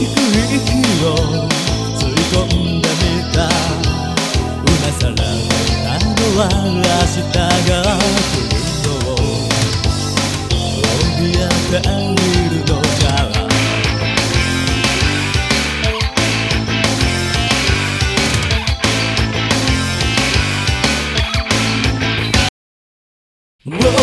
きく息を吸い込んでみた今さらまたのは明日が来るのを怯えているのか「Whoa!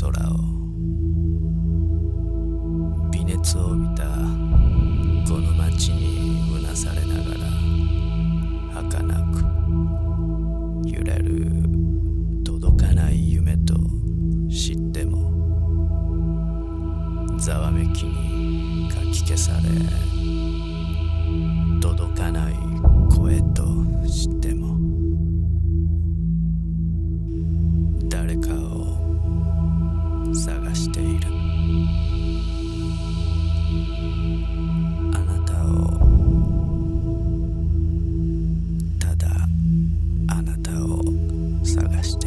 空を微熱を帯びたこの街にうなされながら儚く揺れる届かない夢と知ってもざわめきにかき消され届かない声と知っても何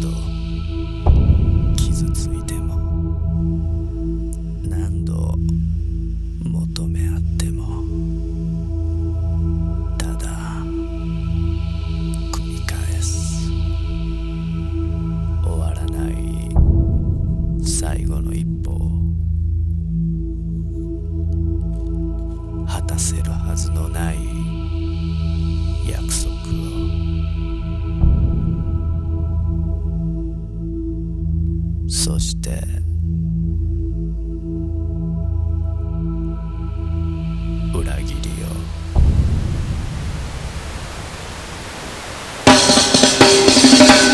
度傷ついても何度求め合ってもただ繰り返す。終わらない。最後の一歩を果たせるはずのない。をそして